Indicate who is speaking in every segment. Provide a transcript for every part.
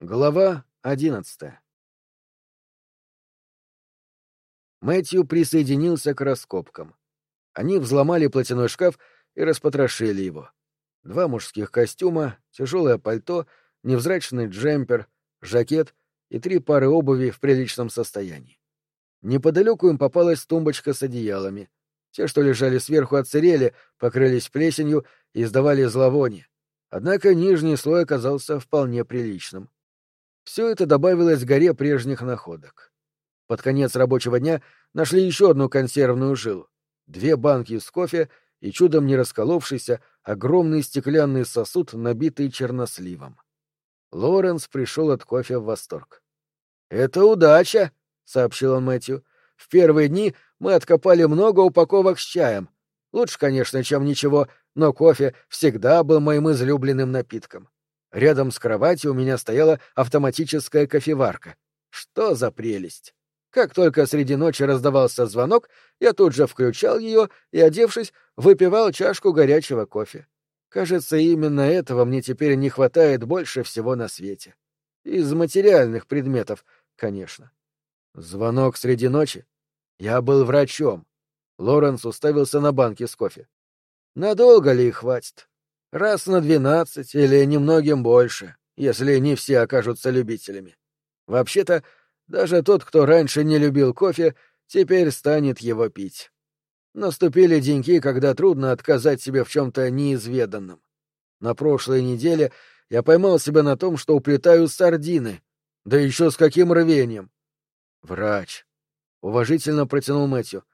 Speaker 1: Глава одиннадцатая Мэтью присоединился к раскопкам. Они взломали платяной шкаф и распотрошили его. Два мужских костюма, тяжелое пальто, невзрачный джемпер, жакет и три пары обуви в приличном состоянии. Неподалеку им попалась тумбочка с одеялами. Те, что лежали сверху, отсырели, покрылись плесенью и издавали зловоние. Однако нижний слой оказался вполне приличным. Все это добавилось к горе прежних находок. Под конец рабочего дня нашли еще одну консервную жилу, две банки с кофе и чудом не расколовшийся огромный стеклянный сосуд, набитый черносливом. Лоренс пришел от кофе в восторг. «Это удача!» — сообщил он Мэтью. «В первые дни мы откопали много упаковок с чаем. Лучше, конечно, чем ничего, но кофе всегда был моим излюбленным напитком. Рядом с кроватью у меня стояла автоматическая кофеварка. Что за прелесть! Как только среди ночи раздавался звонок, я тут же включал ее и, одевшись, выпивал чашку горячего кофе. Кажется, именно этого мне теперь не хватает больше всего на свете. Из материальных предметов, конечно. Звонок среди ночи? Я был врачом. Лоренс уставился на банки с кофе. Надолго ли хватит? Раз на двенадцать или немногим больше, если не все окажутся любителями. Вообще-то, даже тот, кто раньше не любил кофе, теперь станет его пить. Наступили деньки, когда трудно отказать себе в чем-то неизведанном. На прошлой неделе я поймал себя на том, что уплетаю сардины. Да еще с каким рвением. Врач. Уважительно протянул Мэтью.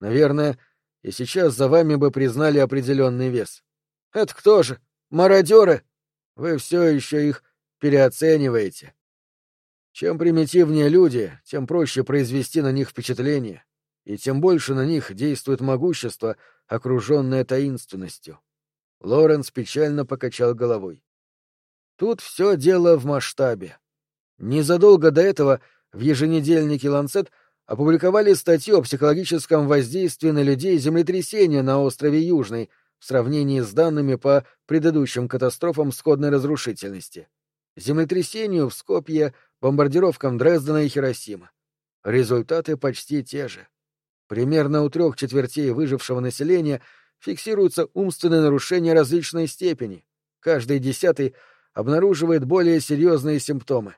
Speaker 1: Наверное, и сейчас за вами бы признали определенный вес. Это кто же? Мародеры? Вы все еще их переоцениваете. Чем примитивнее люди, тем проще произвести на них впечатление, и тем больше на них действует могущество, окруженное таинственностью. Лоренс печально покачал головой. Тут все дело в масштабе. Незадолго до этого в еженедельнике «Ланцет» опубликовали статью о психологическом воздействии на людей землетрясения на острове Южный — в сравнении с данными по предыдущим катастрофам сходной разрушительности. Землетрясению в Скопье, бомбардировкам Дрездена и Хиросима. Результаты почти те же. Примерно у трех четвертей выжившего населения фиксируются умственные нарушения различной степени. Каждый десятый обнаруживает более серьезные симптомы.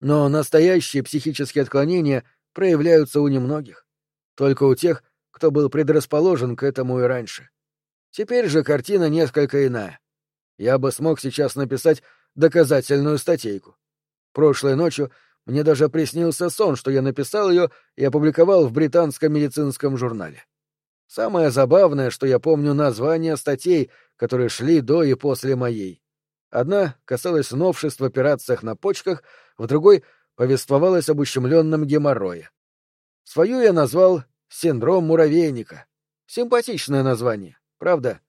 Speaker 1: Но настоящие психические отклонения проявляются у немногих. Только у тех, кто был предрасположен к этому и раньше. Теперь же картина несколько иная. Я бы смог сейчас написать доказательную статейку. Прошлой ночью мне даже приснился сон, что я написал ее и опубликовал в британском медицинском журнале. Самое забавное, что я помню названия статей, которые шли до и после моей. Одна касалась новшеств в операциях на почках, в другой повествовалась об ущемленном геморрое. Свою я назвал «Синдром муравейника». Симпатичное название. Правда?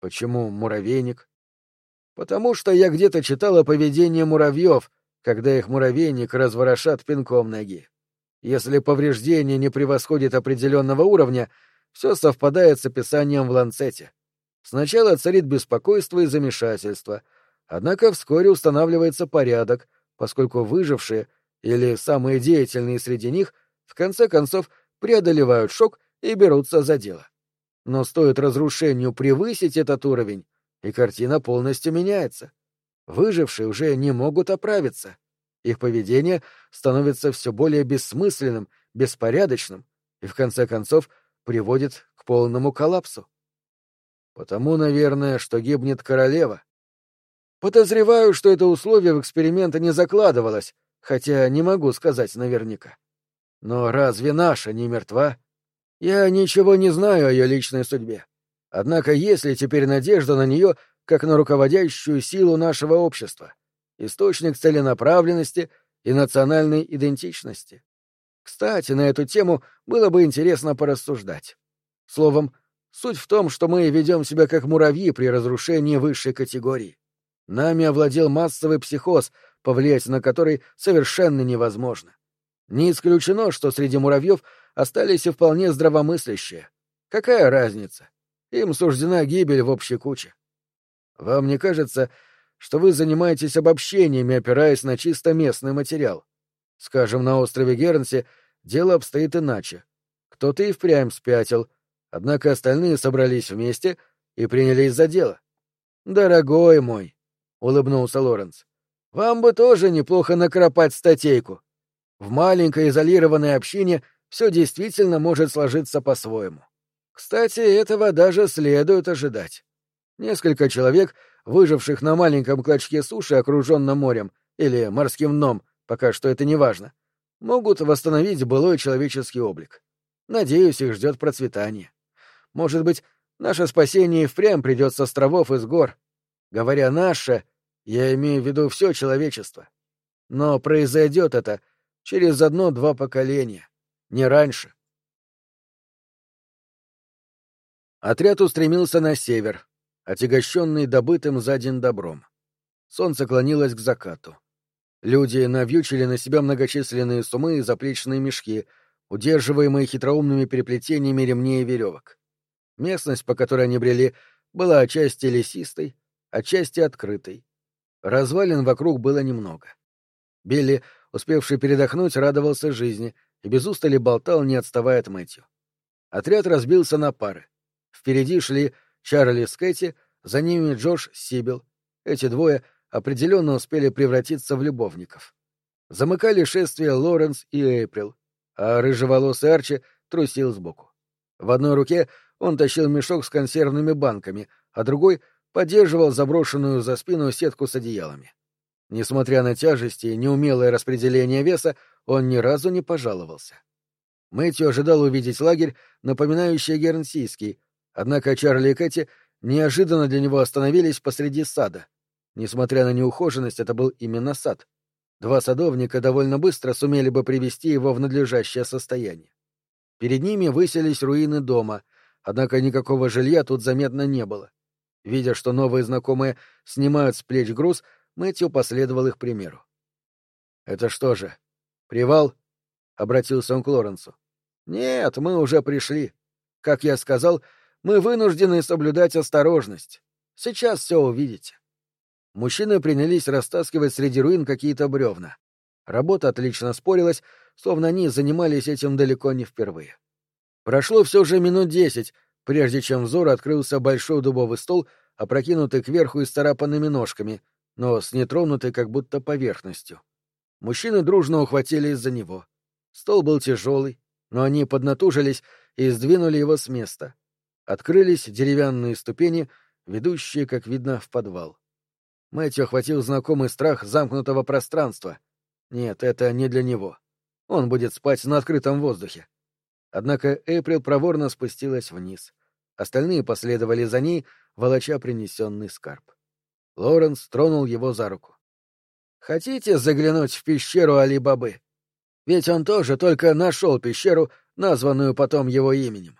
Speaker 1: Почему муравейник? Потому что я где-то читал о поведении муравьев, когда их муравейник разворошат пинком ноги. Если повреждение не превосходит определенного уровня, все совпадает с описанием в ланцете. Сначала царит беспокойство и замешательство, однако вскоре устанавливается порядок, поскольку выжившие или самые деятельные среди них в конце концов преодолевают шок и берутся за дело. Но стоит разрушению превысить этот уровень, и картина полностью меняется. Выжившие уже не могут оправиться. Их поведение становится все более бессмысленным, беспорядочным и, в конце концов, приводит к полному коллапсу. Потому, наверное, что гибнет королева. Подозреваю, что это условие в эксперименты не закладывалось, хотя не могу сказать наверняка. Но разве наша не мертва? Я ничего не знаю о ее личной судьбе. Однако есть ли теперь надежда на нее как на руководящую силу нашего общества, источник целенаправленности и национальной идентичности? Кстати, на эту тему было бы интересно порассуждать. Словом, суть в том, что мы ведем себя как муравьи при разрушении высшей категории. Нами овладел массовый психоз, повлиять на который совершенно невозможно. Не исключено, что среди муравьев остались и вполне здравомыслящие. Какая разница? Им суждена гибель в общей куче. Вам не кажется, что вы занимаетесь обобщениями, опираясь на чисто местный материал. Скажем, на острове Гернси дело обстоит иначе. Кто-то и впрямь спятил, однако остальные собрались вместе и принялись за дело. «Дорогой мой», — улыбнулся Лоренс, — «вам бы тоже неплохо накропать статейку. В маленькой изолированной общине все действительно может сложиться по-своему. Кстати, этого даже следует ожидать. Несколько человек, выживших на маленьком клочке суши, окруженном морем, или морским дном, пока что это не важно, могут восстановить былой человеческий облик. Надеюсь, их ждет процветание. Может быть, наше спасение и впрямь придет с островов и с гор. Говоря «наше», я имею в виду все человечество. Но произойдет это через одно-два поколения, не раньше. Отряд устремился на север, отягощенный добытым за день добром. Солнце клонилось к закату. Люди навьючили на себя многочисленные сумы и заплечные мешки, удерживаемые хитроумными переплетениями ремней и веревок. Местность, по которой они брели, была отчасти лесистой, отчасти открытой. Развалин вокруг было немного. Билли, успевший передохнуть, радовался жизни и без устали болтал, не отставая от Мэтью. Отряд разбился на пары. Впереди шли Чарли с Кэти, за ними Джош Сибил. Эти двое определенно успели превратиться в любовников. Замыкали шествие Лоренс и Эйприл, а рыжеволосый Арчи трусил сбоку. В одной руке он тащил мешок с консервными банками, а другой поддерживал заброшенную за спину сетку с одеялами. Несмотря на тяжести и неумелое распределение веса, он ни разу не пожаловался. Мэтью ожидал увидеть лагерь, напоминающий гернсийский, однако Чарли и Кэти неожиданно для него остановились посреди сада, Несмотря на неухоженность, это был именно сад. Два садовника довольно быстро сумели бы привести его в надлежащее состояние. Перед ними высились руины дома, однако никакого жилья тут заметно не было. Видя, что новые знакомые снимают с плеч груз, Мэтью последовал их примеру. «Это что же, привал?» — обратился он к Лоренсу. «Нет, мы уже пришли. Как я сказал, мы вынуждены соблюдать осторожность. Сейчас все увидите». Мужчины принялись растаскивать среди руин какие-то бревна. Работа отлично спорилась, словно они занимались этим далеко не впервые. Прошло все же минут десять, прежде чем взор открылся большой дубовый стол, опрокинутый кверху и старапанными ножками, но с нетронутой как будто поверхностью. Мужчины дружно ухватились за него. Стол был тяжелый, но они поднатужились и сдвинули его с места. Открылись деревянные ступени, ведущие, как видно, в подвал. Мэтью охватил знакомый страх замкнутого пространства. Нет, это не для него. Он будет спать на открытом воздухе. Однако Эйприл проворно спустилась вниз. Остальные последовали за ней, волоча принесенный скарб. Лоренс тронул его за руку. «Хотите заглянуть в пещеру Али-Бабы? Ведь он тоже только нашел пещеру, названную потом его именем.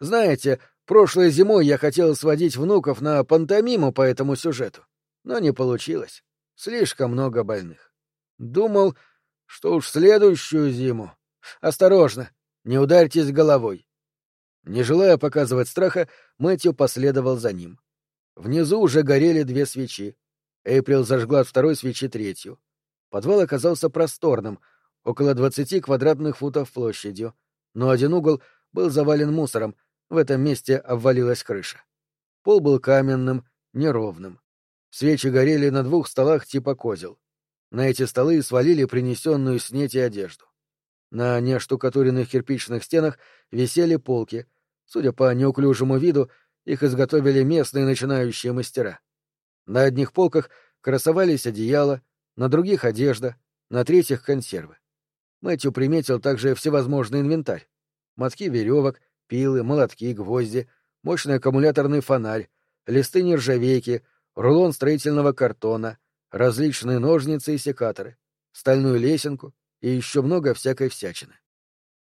Speaker 1: Знаете, прошлой зимой я хотел сводить внуков на пантомиму по этому сюжету но не получилось. Слишком много больных. Думал, что уж следующую зиму. Осторожно, не ударьтесь головой. Не желая показывать страха, Мэтью последовал за ним. Внизу уже горели две свечи. Эйприл зажгла от второй свечи третью. Подвал оказался просторным, около двадцати квадратных футов площадью, но один угол был завален мусором, в этом месте обвалилась крыша. Пол был каменным, неровным. Свечи горели на двух столах типа козел. На эти столы свалили принесенную снеть и одежду. На неоштукатуренных кирпичных стенах висели полки. Судя по неуклюжему виду, их изготовили местные начинающие мастера. На одних полках красовались одеяла, на других — одежда, на третьих — консервы. Мэтью приметил также всевозможный инвентарь. Мотки веревок, пилы, молотки, гвозди, мощный аккумуляторный фонарь, листы нержавейки — рулон строительного картона, различные ножницы и секаторы, стальную лесенку и еще много всякой всячины.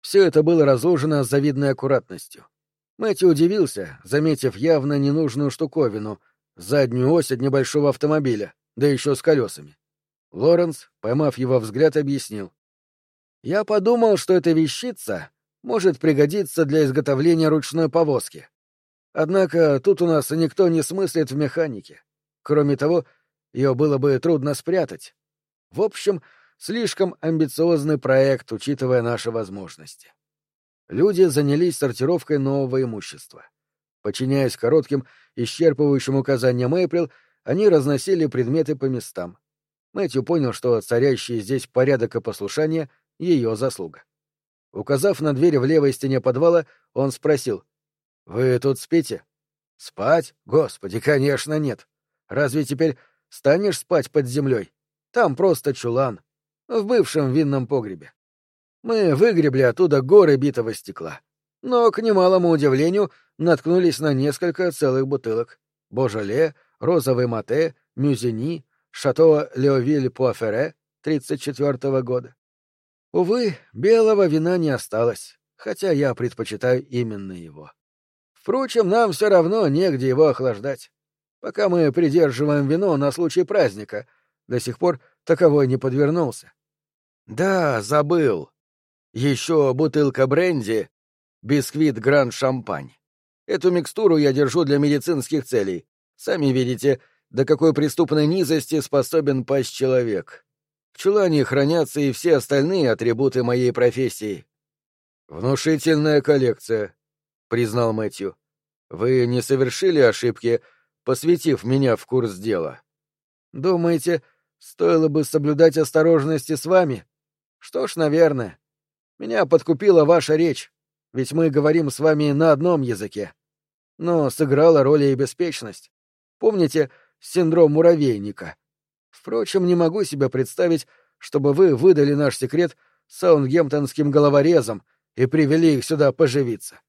Speaker 1: Все это было разложено с завидной аккуратностью. Мэтью удивился, заметив явно ненужную штуковину — заднюю ось от небольшого автомобиля, да еще с колесами. Лоренс, поймав его взгляд, объяснил. «Я подумал, что эта вещица может пригодиться для изготовления ручной повозки. Однако тут у нас никто не смыслит в механике. Кроме того, ее было бы трудно спрятать. В общем, слишком амбициозный проект, учитывая наши возможности. Люди занялись сортировкой нового имущества. Подчиняясь коротким, исчерпывающим указаниям Эйприл, они разносили предметы по местам. Мэтью понял, что царящий здесь порядок и послушание — ее заслуга. Указав на дверь в левой стене подвала, он спросил. — Вы тут спите? — Спать? Господи, конечно, нет. Разве теперь станешь спать под землей? Там просто чулан. В бывшем винном погребе. Мы выгребли оттуда горы битого стекла. Но, к немалому удивлению, наткнулись на несколько целых бутылок. Божале, розовый мате, мюзини, шато Леовиль-Пуафере 34 года. Увы, белого вина не осталось, хотя я предпочитаю именно его. Впрочем, нам все равно негде его охлаждать. Пока мы придерживаем вино на случай праздника, до сих пор таковой не подвернулся. Да, забыл. Еще бутылка бренди, бисквит Гранд Шампань. Эту микстуру я держу для медицинских целей. Сами видите, до какой преступной низости способен пасть человек. В чулане хранятся и все остальные атрибуты моей профессии. Внушительная коллекция, признал Мэтью. Вы не совершили ошибки, посвятив меня в курс дела. Думаете, стоило бы соблюдать осторожности с вами? Что ж, наверное. Меня подкупила ваша речь, ведь мы говорим с вами на одном языке. Но сыграла роль и беспечность. Помните синдром муравейника? Впрочем, не могу себе представить, чтобы вы выдали наш секрет саундгемптонским головорезам и привели их сюда поживиться.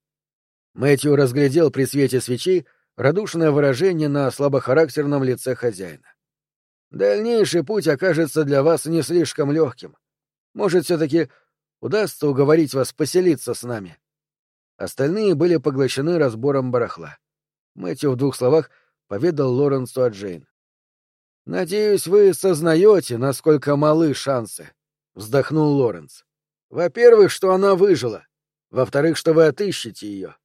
Speaker 1: Мэтью разглядел при свете свечей радушное выражение на слабохарактерном лице хозяина. Дальнейший путь окажется для вас не слишком легким. Может, все-таки удастся уговорить вас поселиться с нами. Остальные были поглощены разбором барахла. Мэтью в двух словах поведал Лоренсу о Джейн. «Надеюсь, вы сознаете, насколько малы шансы», — вздохнул Лоренс. «Во-первых, что она выжила. Во-вторых, что вы отыщете ее.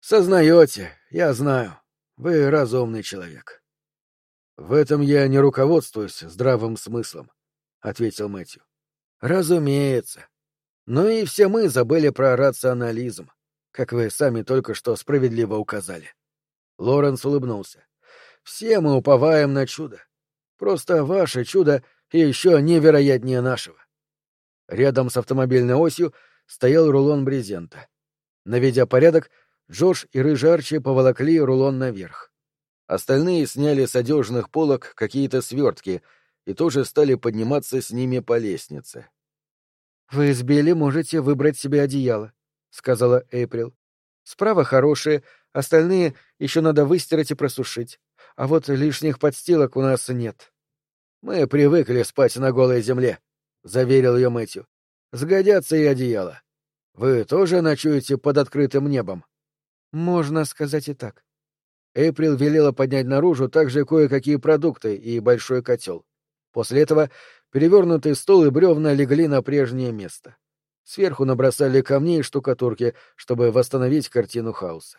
Speaker 1: Сознаете, я знаю. Вы разумный человек». «В этом я не руководствуюсь здравым смыслом», — ответил Мэтью. «Разумеется. Но и все мы забыли про рационализм, как вы сами только что справедливо указали». Лоренс улыбнулся. Все мы уповаем на чудо. Просто ваше чудо еще невероятнее нашего. Рядом с автомобильной осью стоял рулон брезента. Наведя порядок, Джордж и Рыжий Арчи поволокли рулон наверх. Остальные сняли с одежных полок какие-то свертки и тоже стали подниматься с ними по лестнице. — Вы с Билли можете выбрать себе одеяло, — сказала Эйприл. — Справа хорошие, остальные еще надо выстирать и просушить а вот лишних подстилок у нас нет. Мы привыкли спать на голой земле, — заверил ее Мэтью. Сгодятся и одеяло. Вы тоже ночуете под открытым небом? Можно сказать и так. Эйприл велела поднять наружу также кое-какие продукты и большой котел. После этого перевернутый стол и бревна легли на прежнее место. Сверху набросали камней и штукатурки, чтобы восстановить картину хаоса.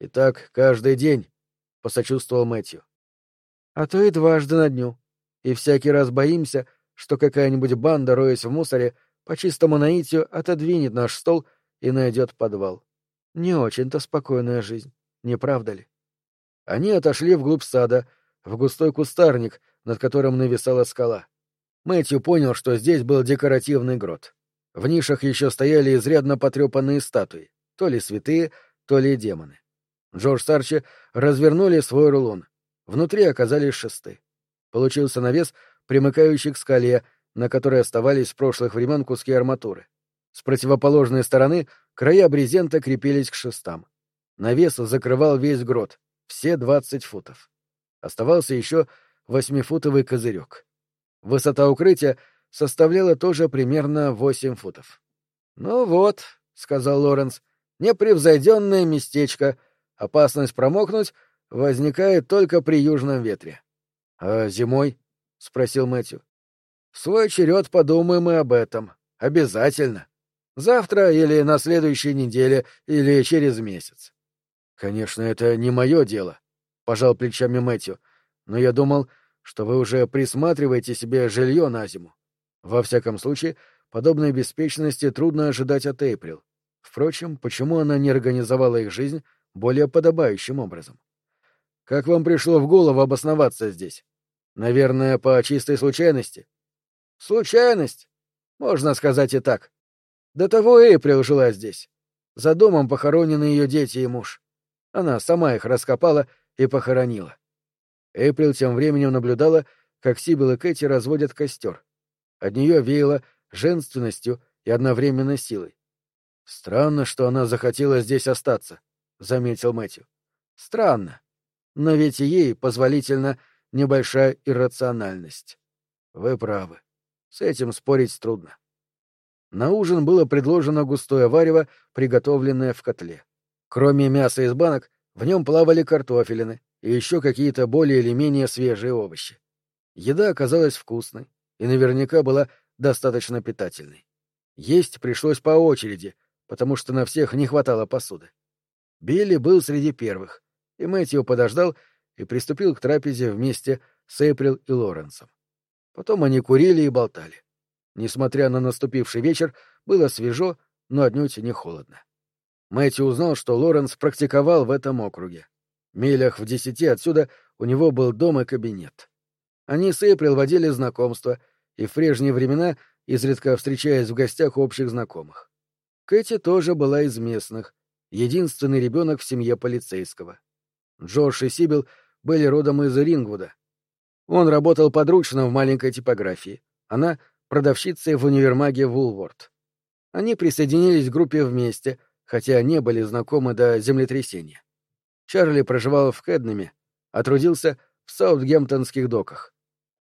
Speaker 1: Итак, каждый день посочувствовал Мэтью. А то и дважды на дню. И всякий раз боимся, что какая-нибудь банда, роясь в мусоре, по чистому наитию отодвинет наш стол и найдет подвал. Не очень-то спокойная жизнь, не правда ли? Они отошли вглубь сада, в густой кустарник, над которым нависала скала. Мэтью понял, что здесь был декоративный грот. В нишах еще стояли изрядно потрепанные статуи, то ли святые, то ли демоны. Джордж Сарчи развернули свой рулон. Внутри оказались шесты. Получился навес, примыкающий к скале, на которой оставались с прошлых времен куски арматуры. С противоположной стороны края брезента крепились к шестам. Навес закрывал весь грот, все двадцать футов. Оставался еще восьмифутовый козырек. Высота укрытия составляла тоже примерно восемь футов. — Ну вот, — сказал Лоренс, — непревзойденное местечко — Опасность промокнуть возникает только при южном ветре. — А зимой? — спросил Мэтью. — В свой черед подумаем и об этом. Обязательно. Завтра или на следующей неделе, или через месяц. — Конечно, это не мое дело, — пожал плечами Мэтью. — Но я думал, что вы уже присматриваете себе жилье на зиму. Во всяком случае, подобной беспечности трудно ожидать от Эйприл. Впрочем, почему она не организовала их жизнь более подобающим образом? Как вам пришло в голову обосноваться здесь? Наверное, по чистой случайности? Случайность? Можно сказать и так. До того Эйприл жила здесь. За домом похоронены ее дети и муж. Она сама их раскопала и похоронила. Эйприл тем временем наблюдала, как Сибил и Кэти разводят костер. От нее веяло женственностью и одновременно силой. «Странно, что она захотела здесь остаться», — заметил Мэтью. «Странно. Но ведь и ей позволительна небольшая иррациональность. Вы правы. С этим спорить трудно. На ужин было предложено густое варево, приготовленное в котле. Кроме мяса из банок, в нем плавали картофелины и еще какие-то более или менее свежие овощи. Еда оказалась вкусной и наверняка была достаточно питательной. Есть пришлось по очереди, потому что на всех не хватало посуды. Билли был среди первых, и Мэтью подождал и приступил к трапезе вместе с Эйприл и Лоренсом. Потом они курили и болтали. Несмотря на наступивший вечер, было свежо, но отнюдь не холодно. Мэтью узнал, что Лоренс практиковал в этом округе. Милях в десяти отсюда у него был дом и кабинет. Они с Эйприл водили знакомства, и в прежние времена изредка встречаясь в гостях общих знакомых. Кэти тоже была из местных, единственный ребенок в семье полицейского. Джордж и Сибил были родом из Рингвуда. Он работал подручно в маленькой типографии. Она — продавщицей в универмаге Вулворд. Они присоединились к группе вместе, хотя не были знакомы до землетрясения. Чарли проживал в Кэднаме, а трудился в Саутгемптонских доках.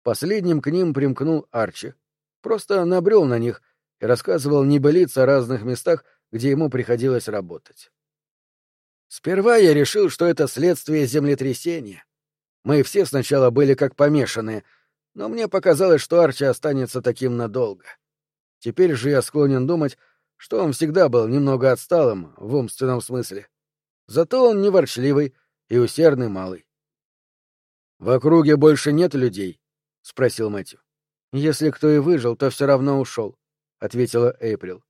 Speaker 1: Последним к ним примкнул Арчи. Просто набрел на них и рассказывал небылиц о разных местах, где ему приходилось работать. Сперва я решил, что это следствие землетрясения. Мы все сначала были как помешанные, но мне показалось, что Арчи останется таким надолго. Теперь же я склонен думать, что он всегда был немного отсталым в умственном смысле. Зато он неворчливый и усердный малый. — В округе больше нет людей? — спросил Мэтью. — Если кто и выжил, то все равно ушел, — ответила Эйприл.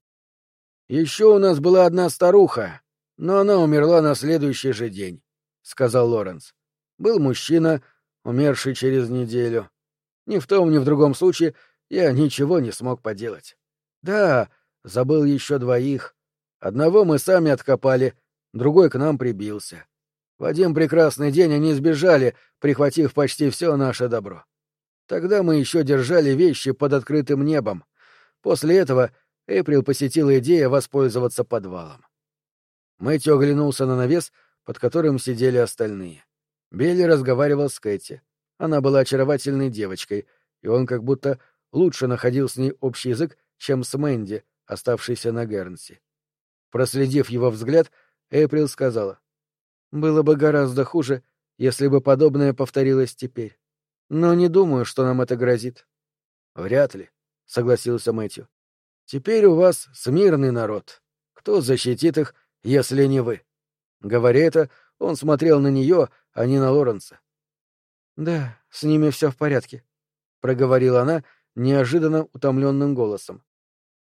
Speaker 1: — Еще у нас была одна старуха, но она умерла на следующий же день, — сказал Лоренс. Был мужчина, умерший через неделю. Ни в том, ни в другом случае я ничего не смог поделать. Да, забыл еще двоих. Одного мы сами откопали, другой к нам прибился. В один прекрасный день они сбежали, прихватив почти все наше добро. Тогда мы еще держали вещи под открытым небом. После этого Эйприл посетила идея воспользоваться подвалом. Мэтью оглянулся на навес, под которым сидели остальные. Билли разговаривал с Кэти. Она была очаровательной девочкой, и он как будто лучше находил с ней общий язык, чем с Мэнди, оставшейся на Гернси. Проследив его взгляд, Эйприл сказала, «Было бы гораздо хуже, если бы подобное повторилось теперь. Но не думаю, что нам это грозит». «Вряд ли», — согласился Мэтью. «Теперь у вас смирный народ. Кто защитит их если не вы. Говоря это, он смотрел на нее, а не на Лоренса. Да, с ними все в порядке, проговорила она неожиданно утомленным голосом.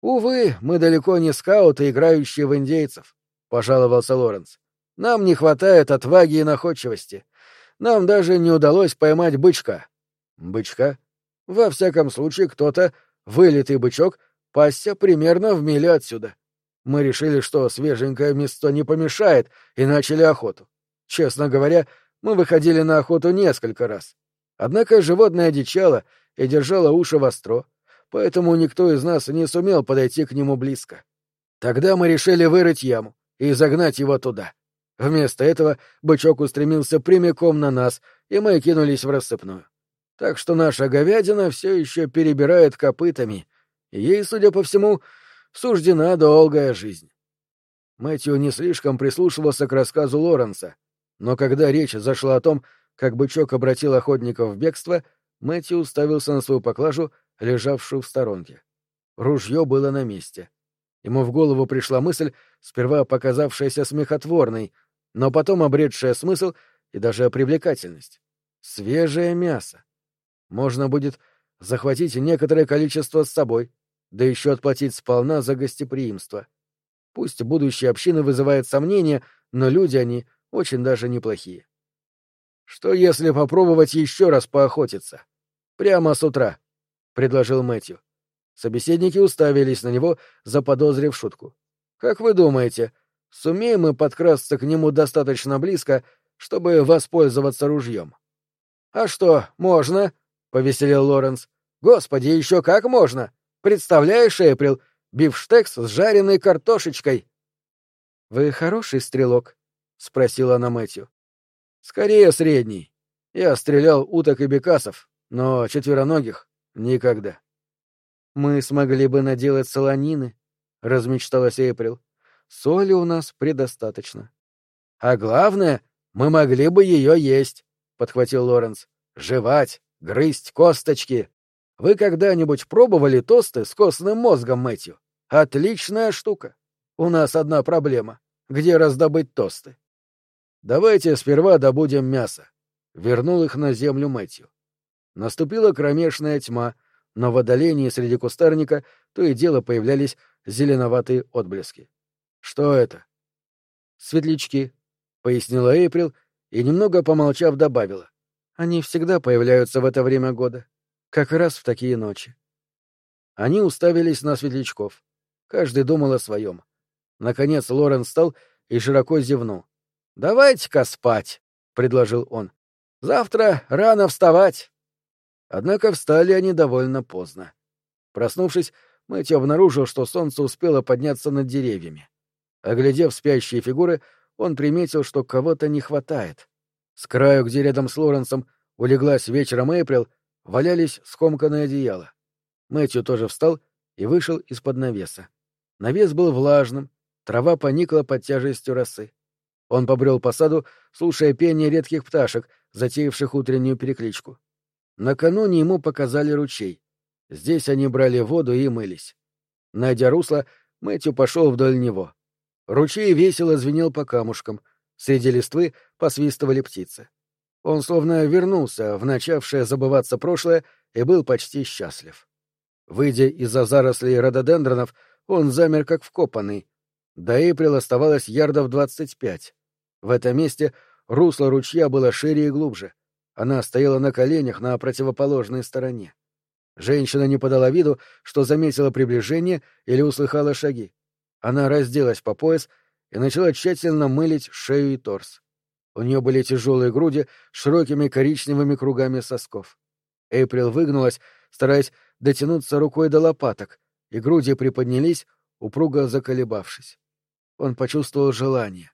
Speaker 1: Увы, мы далеко не скауты, играющие в индейцев, пожаловался Лоренс. Нам не хватает отваги и находчивости. Нам даже не удалось поймать бычка. Бычка? Во всяком случае, кто-то, вылитый бычок, пасся примерно в миле отсюда. Мы решили, что свеженькое мясо не помешает, и начали охоту. Честно говоря, мы выходили на охоту несколько раз. Однако животное одичало и держало уши востро, поэтому никто из нас не сумел подойти к нему близко. Тогда мы решили вырыть яму и загнать его туда. Вместо этого бычок устремился прямиком на нас, и мы кинулись в рассыпную. Так что наша говядина все еще перебирает копытами, и ей, судя по всему, суждена долгая жизнь. Мэтью не слишком прислушивался к рассказу Лоренса, но когда речь зашла о том, как бычок обратил охотников в бегство, Мэтью уставился на свою поклажу, лежавшую в сторонке. Ружье было на месте. Ему в голову пришла мысль, сперва показавшаяся смехотворной, но потом обретшая смысл и даже привлекательность. Свежее мясо. Можно будет захватить некоторое количество с собой, да еще отплатить сполна за гостеприимство. Пусть будущие общины вызывают сомнения, но люди они очень даже неплохие. Что если попробовать еще раз поохотиться? Прямо с утра, — предложил Мэтью. Собеседники уставились на него, заподозрив шутку. Как вы думаете, сумеем мы подкрасться к нему достаточно близко, чтобы воспользоваться ружьем? — А что, можно? — повеселел Лоренс. — Господи, еще как можно! Представляешь, Эйприл, бифштекс с жареной картошечкой. — Вы хороший стрелок? — спросила она Мэтью. — Скорее средний. Я стрелял уток и бекасов, но четвероногих — никогда. — Мы смогли бы наделать солонины, — размечталась Эйприл. — Соли у нас предостаточно. — А главное, мы могли бы ее есть, — подхватил Лоренс. — Жевать, грызть косточки. Вы когда-нибудь пробовали тосты с костным мозгом, Мэтью? Отличная штука. У нас одна проблема. Где раздобыть тосты? Давайте сперва добудем мясо. Вернул их на землю Мэтью. Наступила кромешная тьма, но в отдалении среди кустарника то и дело появлялись зеленоватые отблески. Что это? Светлячки, пояснила Эйприл и немного помолчав добавила. Они всегда появляются в это время года. Как раз в такие ночи. Они уставились на светлячков. Каждый думал о своем. Наконец Лорен встал и широко зевнул. «Давайте-ка спать», — предложил он. «Завтра рано вставать». Однако встали они довольно поздно. Проснувшись, Мэтью обнаружил, что солнце успело подняться над деревьями. Оглядев спящие фигуры, он приметил, что кого-то не хватает. С краю, где рядом с Лоренсом улеглась вечером Эйприл, валялись скомканные одеяла. Мэтью тоже встал и вышел из-под навеса. Навес был влажным, трава поникла под тяжестью росы. Он побрел по саду, слушая пение редких пташек, затеявших утреннюю перекличку. Накануне ему показали ручей. Здесь они брали воду и мылись. Найдя русло, Мэтью пошел вдоль него. Ручей весело звенел по камушкам, среди листвы посвистывали птицы. Он словно вернулся в начавшее забываться прошлое и был почти счастлив. Выйдя из-за зарослей рододендронов, он замер как вкопанный. До Эйприл оставалось ярдов двадцать пять. В этом месте русло ручья было шире и глубже. Она стояла на коленях на противоположной стороне. Женщина не подала виду, что заметила приближение или услыхала шаги. Она разделась по пояс и начала тщательно мылить шею и торс. У нее были тяжелые груди с широкими коричневыми кругами сосков. Эйприл выгнулась, стараясь дотянуться рукой до лопаток, и груди приподнялись, упруго заколебавшись. Он почувствовал желание.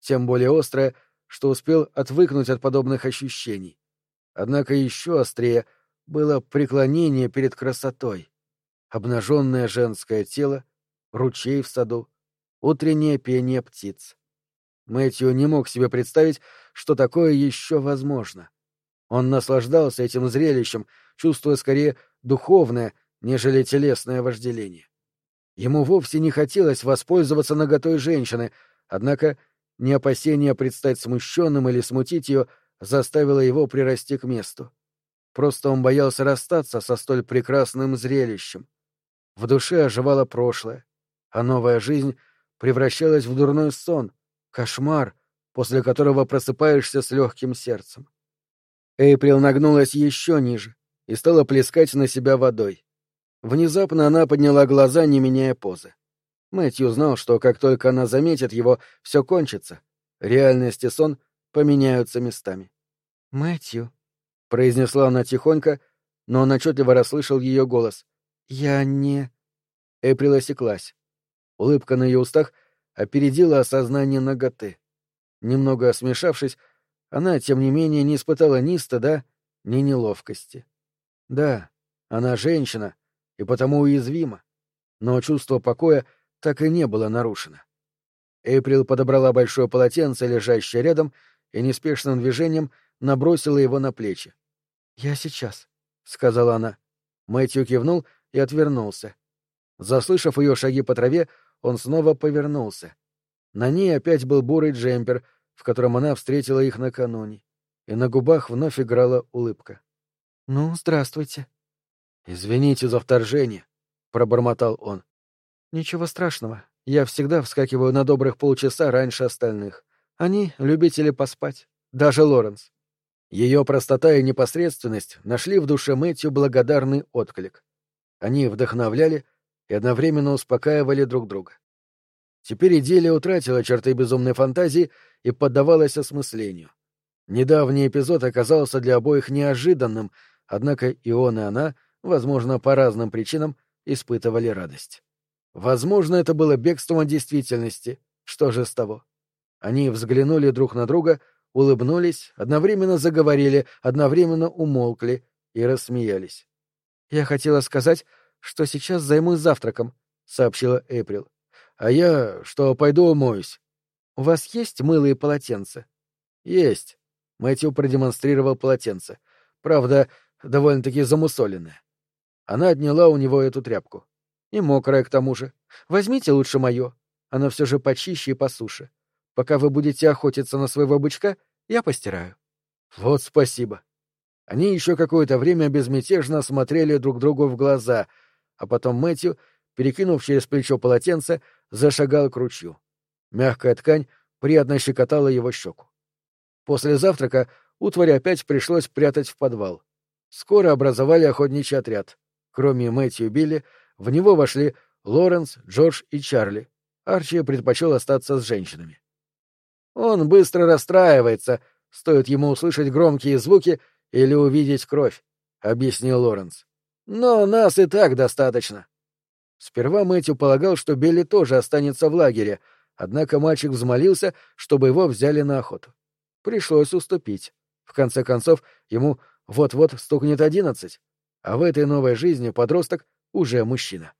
Speaker 1: Тем более острое, что успел отвыкнуть от подобных ощущений. Однако еще острее было преклонение перед красотой. Обнаженное женское тело, ручей в саду, утреннее пение птиц. Мэтью не мог себе представить, что такое еще возможно. Он наслаждался этим зрелищем, чувствуя скорее духовное, нежели телесное вожделение. Ему вовсе не хотелось воспользоваться наготой женщины, однако не опасение предстать смущенным или смутить ее заставило его прирасти к месту. Просто он боялся расстаться со столь прекрасным зрелищем. В душе оживало прошлое, а новая жизнь превращалась в дурной сон, Кошмар, после которого просыпаешься с легким сердцем. Эйприл нагнулась еще ниже и стала плескать на себя водой. Внезапно она подняла глаза, не меняя позы. Мэтью знал, что как только она заметит его, все кончится. Реальность и сон поменяются местами. «Мэтью», — произнесла она тихонько, но он отчетливо расслышал ее голос. «Я не...» Эйприл осеклась. Улыбка на ее устах опередила осознание наготы. Немного смешавшись, она, тем не менее, не испытала ни стыда, ни неловкости. Да, она женщина и потому уязвима, но чувство покоя так и не было нарушено. Эйприл подобрала большое полотенце, лежащее рядом, и неспешным движением набросила его на плечи. «Я сейчас», — сказала она. Мэтью кивнул и отвернулся. Заслышав ее шаги по траве, он снова повернулся. На ней опять был бурый джемпер, в котором она встретила их накануне, и на губах вновь играла улыбка.
Speaker 2: «Ну, здравствуйте».
Speaker 1: «Извините за вторжение», — пробормотал он.
Speaker 2: «Ничего страшного. Я всегда вскакиваю на добрых полчаса раньше остальных. Они — любители поспать. Даже Лоренс».
Speaker 1: Ее простота и непосредственность нашли в душе Мэтью благодарный отклик. Они вдохновляли и одновременно успокаивали друг друга. Теперь идиллия утратила черты безумной фантазии и поддавалась осмыслению. Недавний эпизод оказался для обоих неожиданным, однако и он, и она, возможно, по разным причинам, испытывали радость. Возможно, это было бегством от действительности. Что же с того? Они взглянули друг на друга, улыбнулись, одновременно заговорили, одновременно умолкли и рассмеялись.
Speaker 2: «Я хотела сказать, что сейчас займусь завтраком», — сообщила Эйприл.
Speaker 1: «А я, что пойду умоюсь».
Speaker 2: «У вас есть мыло и полотенце?»
Speaker 1: «Есть». Мэтью продемонстрировал полотенце. Правда, довольно-таки замусоленное. Она отняла у него эту тряпку.
Speaker 2: И мокрая к тому же. Возьмите лучше мое. Оно все же почище и по суше. Пока вы будете охотиться на своего бычка, я постираю.
Speaker 1: Вот спасибо. Они еще какое-то время безмятежно смотрели друг другу в глаза, а потом Мэтью, перекинув через плечо полотенце, зашагал к ручью. Мягкая ткань приятно щекотала его щеку. После завтрака утварь опять пришлось прятать в подвал. Скоро образовали охотничий отряд. Кроме Мэтью и Билли, в него вошли Лоренс, Джордж и Чарли. Арчи предпочел остаться с женщинами. Он быстро расстраивается, стоит ему услышать громкие звуки или увидеть кровь, — объяснил Лоренс. Но нас и так достаточно. Сперва Мэтью полагал, что Билли тоже останется в лагере, однако мальчик взмолился, чтобы его взяли на охоту. Пришлось уступить. В конце концов, ему вот-вот стукнет одиннадцать, а в этой новой жизни подросток уже мужчина.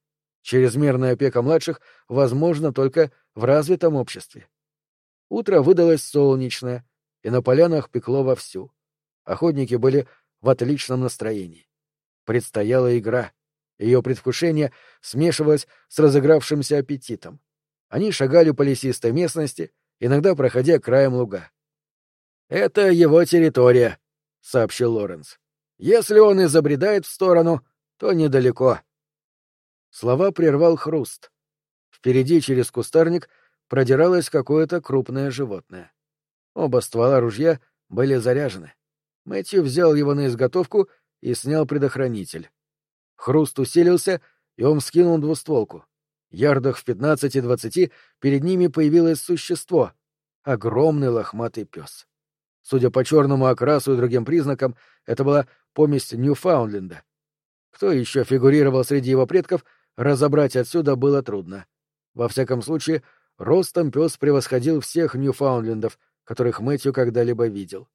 Speaker 1: Чрезмерная опека младших возможна только в развитом обществе. Утро выдалось солнечное, и на полянах пекло вовсю. Охотники были в отличном настроении. Предстояла игра. Ее предвкушение смешивалось с разыгравшимся аппетитом. Они шагали по лесистой местности, иногда проходя краем луга. «Это его территория», — сообщил Лоренс. «Если он и в сторону, то недалеко». Слова прервал хруст. Впереди через кустарник продиралось какое-то крупное животное. Оба ствола ружья были заряжены. Мэтью взял его на изготовку и снял предохранитель. Хруст усилился, и он вскинул двустволку. Ярдах в пятнадцати-двадцати перед ними появилось существо — огромный лохматый пес. Судя по черному окрасу и другим признакам, это была помесь Ньюфаундленда. Кто еще фигурировал среди его предков, разобрать отсюда было трудно. Во всяком случае, ростом пес превосходил всех Ньюфаундлендов, которых Мэтью когда-либо видел.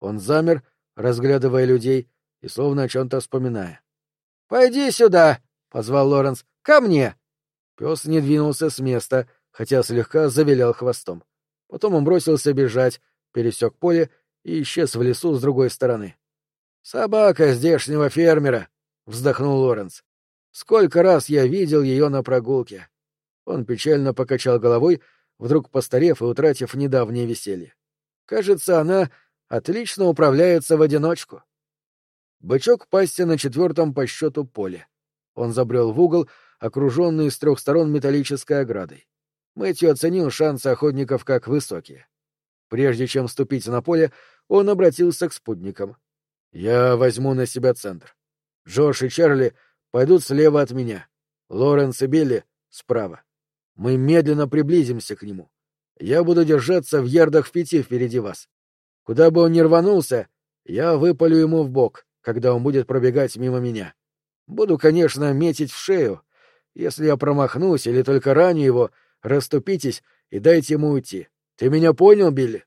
Speaker 1: Он замер, разглядывая людей и словно о чем-то вспоминая. — Пойди сюда! — позвал Лоренс. — Ко мне! Пес не двинулся с места, хотя слегка завилял хвостом. Потом он бросился бежать, пересек поле и исчез в лесу с другой стороны. «Собака здешнего фермера», — вздохнул Лоренс. «Сколько раз я видел ее на прогулке». Он печально покачал головой, вдруг постарев и утратив недавнее веселье. «Кажется, она отлично управляется в одиночку». Бычок пасся на четвертом по счету поле. Он забрел в угол, окруженный с трех сторон металлической оградой. Мэтью оценил шансы охотников как высокие. Прежде чем вступить на поле, он обратился к спутникам. «Я возьму на себя центр. Джош и Чарли пойдут слева от меня. Лоренс и Билли — справа. Мы медленно приблизимся к нему. Я буду держаться в ярдах в пяти впереди вас. Куда бы он ни рванулся, я выпалю ему в бок, когда он будет пробегать мимо меня. Буду, конечно, метить в шею. Если я промахнусь или только раню его, расступитесь и дайте ему уйти. Ты меня понял, Билли?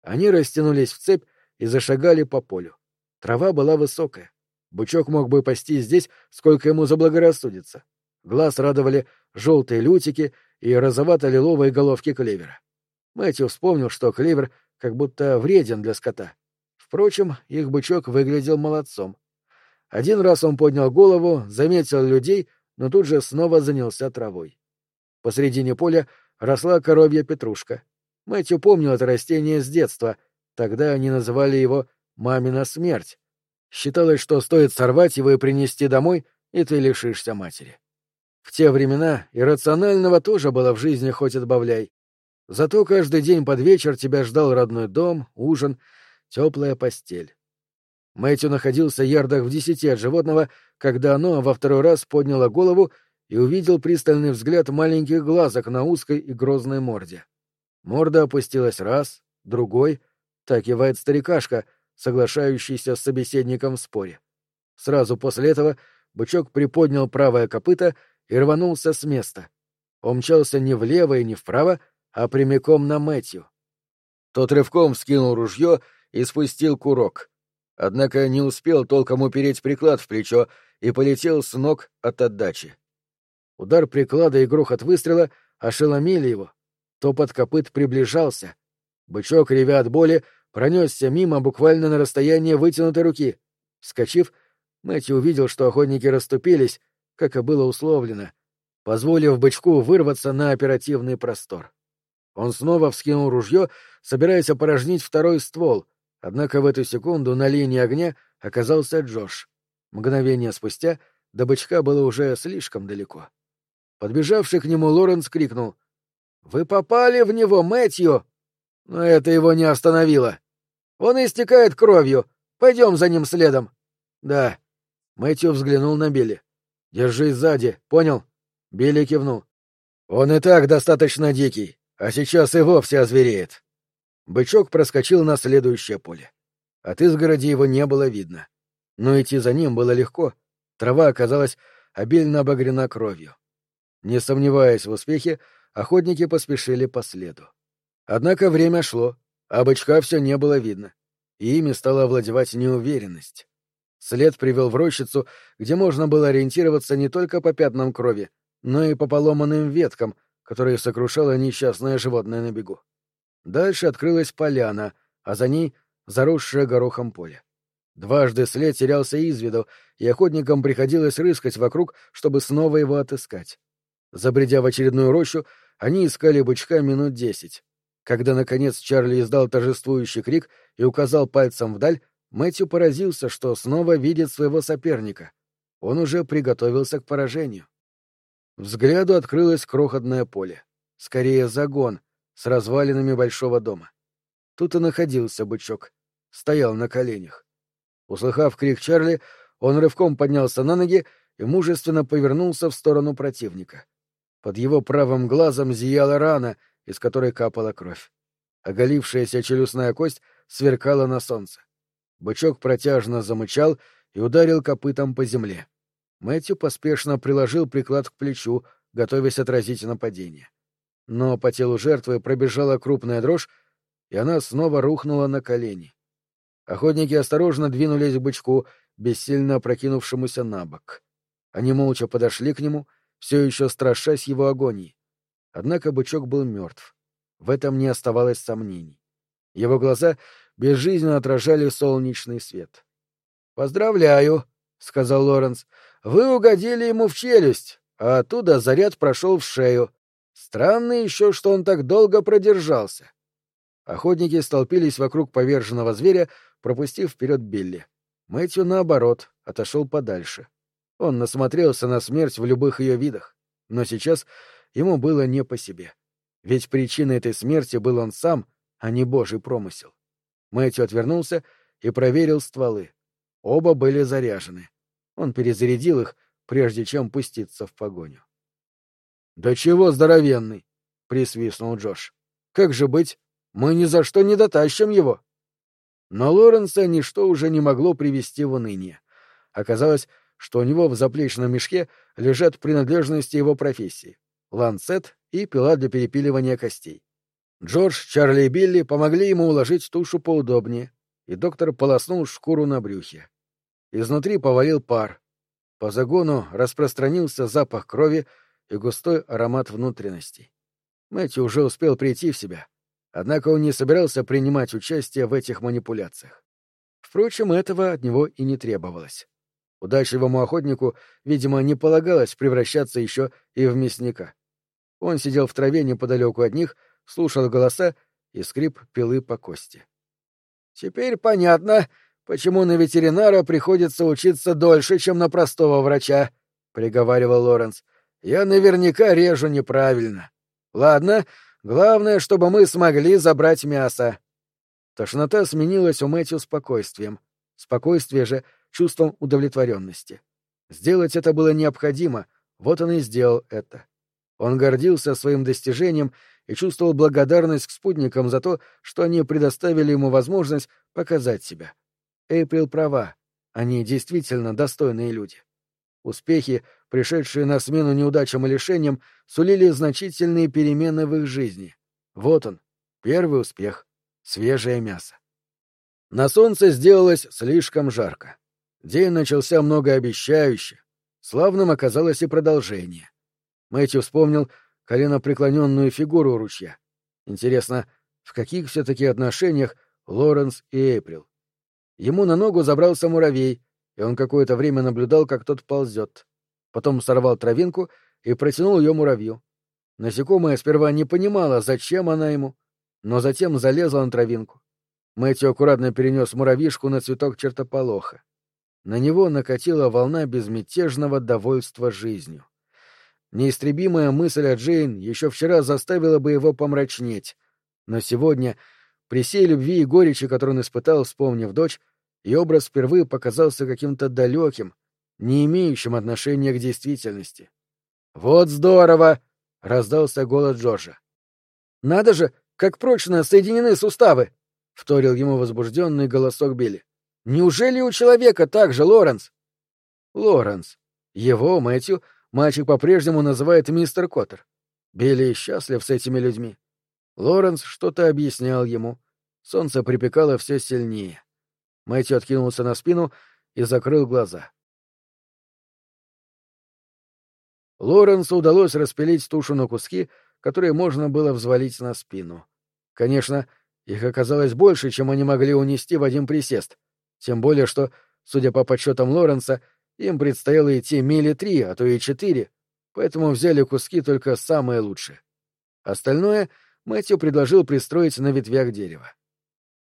Speaker 1: Они растянулись в цепь и зашагали по полю. Трава была высокая. Бычок мог бы пасти здесь, сколько ему заблагорассудится. Глаз радовали желтые лютики и розовато-лиловые головки клевера. Мэтью вспомнил, что клевер как будто вреден для скота. Впрочем, их бычок выглядел молодцом. Один раз он поднял голову, заметил людей, но тут же снова занялся травой. Посредине поля росла коровья петрушка. Мэтью помнил это растение с детства, тогда они называли его «мамина смерть». Считалось, что стоит сорвать его и принести домой, и ты лишишься матери. В те времена иррационального тоже было в жизни хоть отбавляй. Зато каждый день под вечер тебя ждал родной дом, ужин, теплая постель. Мэтью находился ярдах в десяти от животного, когда оно во второй раз подняло голову и увидел пристальный взгляд маленьких глазок на узкой и грозной морде. Морда опустилась раз, другой, так кивает старикашка, соглашающийся с собеседником в споре. Сразу после этого бычок приподнял правое копыто и рванулся с места. Он мчался не влево и не вправо, а прямиком на Мэтью. Тот рывком вскинул ружье и спустил курок. Однако не успел толком упереть приклад в плечо и полетел с ног от отдачи. Удар приклада и грохот выстрела ошеломили его. Топот копыт приближался. Бычок, ревя от боли, пронесся мимо буквально на расстояние вытянутой руки. Вскочив, Мэтью увидел, что охотники расступились, как и было условлено, позволив бычку вырваться на оперативный простор. Он снова вскинул ружье, собираясь опорожнить второй ствол, однако в эту секунду на линии огня оказался Джош. Мгновение спустя до бычка было уже слишком далеко. Подбежавший к нему Лоренс крикнул. «Вы попали в него, Мэтью!» Но это его не остановило. «Он истекает кровью. Пойдем за ним следом». «Да». Мэтью взглянул на Билли. Держись сзади, понял? Билли кивнул. Он и так достаточно дикий, а сейчас и вовсе озвереет. Бычок проскочил на следующее поле. От изгороди его не было видно. Но идти за ним было легко. Трава оказалась обильно обогрена кровью. Не сомневаясь в успехе, охотники поспешили по следу. Однако время шло, а бычка все не было видно, и ими стала овладевать неуверенность. След привел в рощицу, где можно было ориентироваться не только по пятнам крови, но и по поломанным веткам, которые сокрушало несчастное животное на бегу. Дальше открылась поляна, а за ней — заросшее горохом поле. Дважды след терялся из виду, и охотникам приходилось рыскать вокруг, чтобы снова его отыскать. Забредя в очередную рощу, они искали бычка минут десять. Когда, наконец, Чарли издал торжествующий крик и указал пальцем вдаль, Мэтью поразился, что снова видит своего соперника. Он уже приготовился к поражению. Взгляду открылось крохотное поле. Скорее, загон с развалинами большого дома. Тут и находился бычок. Стоял на коленях. Услыхав крик Чарли, он рывком поднялся на ноги и мужественно повернулся в сторону противника. Под его правым глазом зияла рана, из которой капала кровь. Оголившаяся челюстная кость сверкала на солнце. Бычок протяжно замычал и ударил копытом по земле. Мэтью поспешно приложил приклад к плечу, готовясь отразить нападение. Но по телу жертвы пробежала крупная дрожь, и она снова рухнула на колени. Охотники осторожно двинулись к бычку, бессильно опрокинувшемуся на бок. Они молча подошли к нему, все еще страшась его агонии. Однако бычок был мертв. В этом не оставалось сомнений. Его глаза безжизненно отражали солнечный свет. «Поздравляю», — сказал Лоренс. «Вы угодили ему в челюсть, а оттуда заряд прошел в шею. Странно еще, что он так долго продержался». Охотники столпились вокруг поверженного зверя, пропустив вперед Билли. Мэтью, наоборот, отошел подальше. Он насмотрелся на смерть в любых ее видах, но сейчас ему было не по себе. Ведь причиной этой смерти был он сам, а не божий промысел. Мэтью отвернулся и проверил стволы. Оба были заряжены. Он перезарядил их, прежде чем пуститься в погоню. — Да чего здоровенный! — присвистнул Джош. — Как же быть? Мы ни за что не дотащим его! Но Лоренса ничто уже не могло привести в уныние. Оказалось, что у него в заплечном мешке лежат принадлежности его профессии — ланцет и пила для перепиливания костей. Джордж, Чарли и Билли помогли ему уложить тушу поудобнее, и доктор полоснул шкуру на брюхе. Изнутри повалил пар. По загону распространился запах крови и густой аромат внутренностей. Мэтью уже успел прийти в себя, однако он не собирался принимать участие в этих манипуляциях. Впрочем, этого от него и не требовалось. Удачливому охотнику, видимо, не полагалось превращаться еще и в мясника. Он сидел в траве неподалеку от них, слушал голоса и скрип пилы по кости. — Теперь понятно, почему на ветеринара приходится учиться дольше, чем на простого врача, — приговаривал Лоренс. — Я наверняка режу неправильно. Ладно, главное, чтобы мы смогли забрать мясо. Тошнота сменилась у Мэтью спокойствием. Спокойствие же — чувством удовлетворенности. Сделать это было необходимо, вот он и сделал это. Он гордился своим достижением и чувствовал благодарность к спутникам за то, что они предоставили ему возможность показать себя. Эйприл права, они действительно достойные люди. Успехи, пришедшие на смену неудачам и лишениям, сулили значительные перемены в их жизни. Вот он, первый успех — свежее мясо. На солнце сделалось слишком жарко. День начался многообещающе. Славным оказалось и продолжение. Мэтью вспомнил коленопреклоненную фигуру у ручья. Интересно, в каких все-таки отношениях Лоренс и Эйприл? Ему на ногу забрался муравей, и он какое-то время наблюдал, как тот ползет. Потом сорвал травинку и протянул ее муравью. Насекомое сперва не понимало, зачем она ему, но затем залезла на травинку. Мэтью аккуратно перенес муравьишку на цветок чертополоха. На него накатила волна безмятежного довольства жизнью. Неистребимая мысль о Джейн еще вчера заставила бы его помрачнеть, но сегодня, при всей любви и горечи, которую он испытал, вспомнив дочь, и образ впервые показался каким-то далеким, не имеющим отношения к действительности. «Вот здорово!» — раздался голос Джорджа. «Надо же, как прочно соединены суставы!» — вторил ему возбужденный голосок Билли. «Неужели у человека так же, Лоренс?» «Лоренс. Его, Мэтью, Мальчик по-прежнему называет мистер Коттер. Билли счастлив с этими людьми. Лоренс что-то объяснял ему. Солнце припекало все сильнее. Мэтью откинулся на спину и закрыл глаза. Лоренсу удалось распилить тушу на куски, которые можно было взвалить на спину. Конечно, их оказалось больше, чем они могли унести в один присест. Тем более, что, судя по подсчетам Лоренса, им предстояло идти мили три, а то и четыре, поэтому взяли куски только самые лучшие. Остальное Мэтью предложил пристроить на ветвях дерева.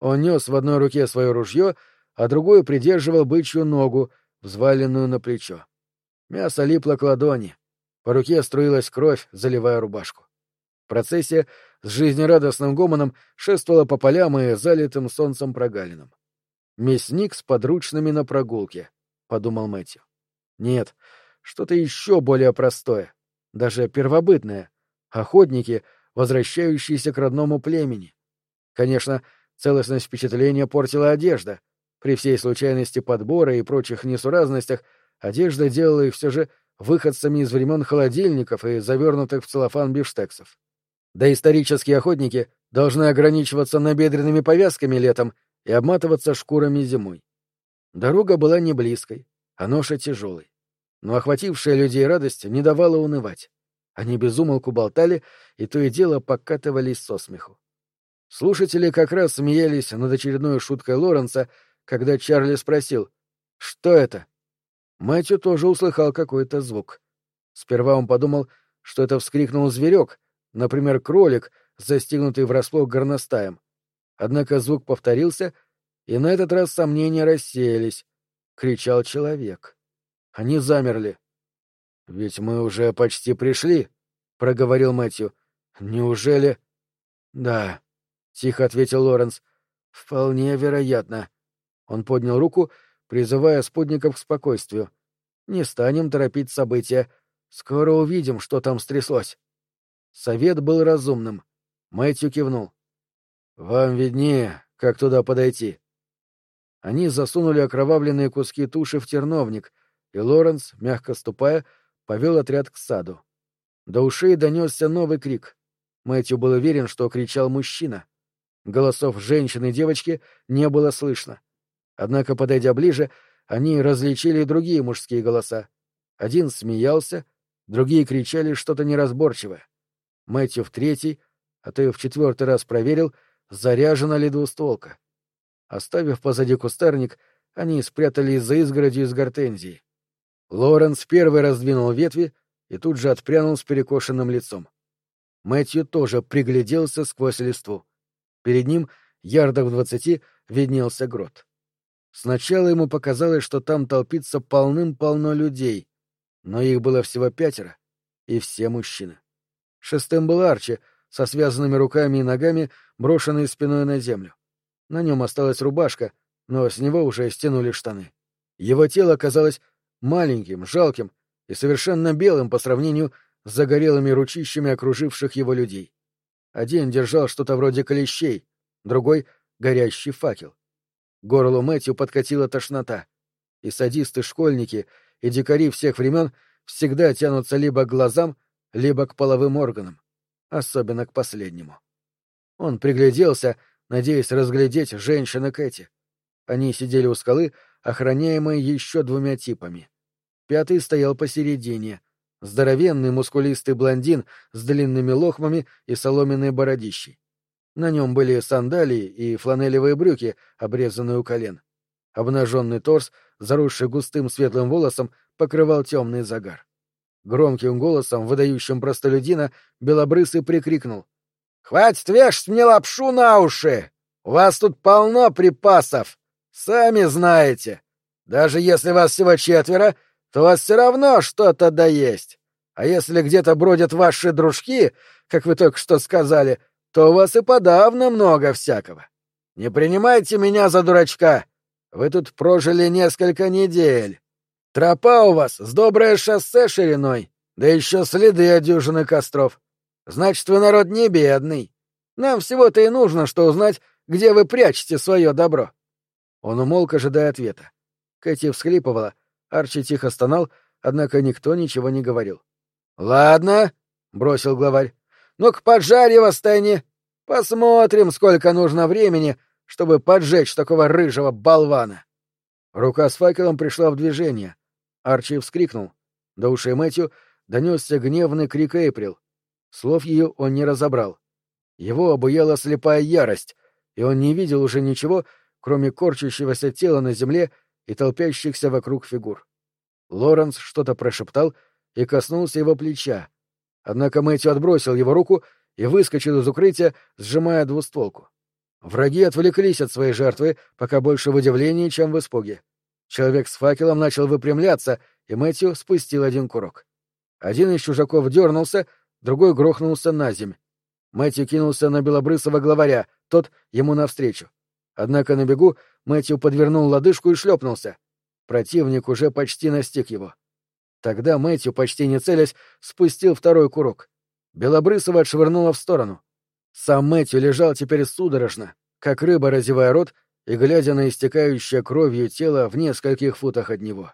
Speaker 1: Он нес в одной руке свое ружье, а другой придерживал бычью ногу, взваленную на плечо. Мясо липло к ладони. По руке струилась кровь, заливая рубашку. Процессия с жизнерадостным гомоном шествовала по полям и залитым солнцем прогалинам. Мясник с подручными на прогулке — подумал Мэтью. Нет, что-то еще более простое, даже первобытное. Охотники, возвращающиеся к родному племени. Конечно, целостность впечатления портила одежда. При всей случайности подбора и прочих несуразностях одежда делала их все же выходцами из времен холодильников и завернутых в целлофан бифштексов. Да исторические охотники должны ограничиваться набедренными повязками летом и обматываться шкурами зимой. Дорога была не близкой, а ноша тяжелой. Но охватившая людей радость не давала унывать. Они безумолку болтали и то и дело покатывались со смеху. Слушатели как раз смеялись над очередной шуткой Лоренса, когда Чарли спросил «Что это?». Мэтью тоже услыхал какой-то звук. Сперва он подумал, что это вскрикнул зверек, например, кролик, застигнутый врасплох горностаем. Однако звук повторился — и на этот раз сомнения рассеялись. Кричал человек. Они замерли. — Ведь мы уже почти пришли, — проговорил Мэтью. — Неужели... — Да, — тихо ответил Лоренс. — Вполне вероятно. Он поднял руку, призывая спутников к спокойствию. — Не станем торопить события. Скоро увидим, что там стряслось. Совет был разумным. Мэтью кивнул. — Вам виднее, как туда подойти. Они засунули окровавленные куски туши в терновник, и Лоренс, мягко ступая, повел отряд к саду. До ушей донесся новый крик. Мэтью был уверен, что кричал мужчина. Голосов женщины и девочки не было слышно. Однако, подойдя ближе, они различили другие мужские голоса. Один смеялся, другие кричали что-то неразборчивое. Мэтью в третий, а то и в четвертый раз проверил, заряжена ли двустволка. Оставив позади кустарник, они спрятались за изгородью из гортензии. Лоренс первый раздвинул ветви и тут же отпрянул с перекошенным лицом. Мэтью тоже пригляделся сквозь листву. Перед ним, ярдах в двадцати, виднелся грот. Сначала ему показалось, что там толпится полным-полно людей, но их было всего пятеро, и все мужчины. Шестым был Арчи, со связанными руками и ногами, брошенный спиной на землю. На нем осталась рубашка, но с него уже стянули штаны. Его тело казалось маленьким, жалким и совершенно белым по сравнению с загорелыми ручищами окруживших его людей. Один держал что-то вроде клещей, другой — горящий факел. Горлу Мэтью подкатила тошнота, и садисты-школьники и дикари всех времен всегда тянутся либо к глазам, либо к половым органам особенно к последнему. Он пригляделся, надеясь разглядеть женщины Кэти. Они сидели у скалы, охраняемые еще двумя типами. Пятый стоял посередине, здоровенный мускулистый блондин с длинными лохмами и соломенной бородищей. На нем были сандалии и фланелевые брюки, обрезанные у колен. Обнаженный торс, заросший густым светлым волосом, покрывал темный загар. Громким голосом, выдающим простолюдина, Белобрысый прикрикнул. — Хватит вешать мне лапшу на уши! У вас тут полно припасов! Сами знаете! Даже если вас всего четверо, то у вас все равно что-то да есть. А если где-то бродят ваши дружки, как вы только что сказали, то у вас и подавно много всякого. Не принимайте меня за дурачка. Вы тут прожили несколько недель. Тропа у вас с доброе шоссе шириной, да еще следы от дюжины костров. Значит, вы народ не бедный. Нам всего-то и нужно, что узнать, где вы прячете свое добро. Он умолк, ожидая ответа. Кэти всхлипывала, Арчи тихо стонал, однако никто ничего не говорил. — Ладно, — бросил главарь. — Ну-ка поджарь его, Стэнни. Посмотрим, сколько нужно времени, чтобы поджечь такого рыжего болвана. Рука с факелом пришла в движение. Арчи вскрикнул. До ушей Мэтью донесся гневный крик Эйприл. Слов ее он не разобрал. Его обуяла слепая ярость, и он не видел уже ничего, кроме корчащегося тела на земле и толпящихся вокруг фигур. Лоренс что-то прошептал и коснулся его плеча. Однако Мэтью отбросил его руку и выскочил из укрытия, сжимая двустволку. Враги отвлеклись от своей жертвы, пока больше в удивлении, чем в испуге. Человек с факелом начал выпрямляться, и Мэтью спустил один курок. Один из чужаков дернулся, другой грохнулся на земь. Мэтью кинулся на белобрысого главаря, тот ему навстречу. Однако на бегу Мэтью подвернул лодыжку и шлепнулся. Противник уже почти настиг его. Тогда Мэтью, почти не целясь, спустил второй курок. Белобрысова отшвырнула в сторону. Сам Мэтью лежал теперь судорожно, как рыба разевая рот и глядя на истекающее кровью тело в нескольких футах от него.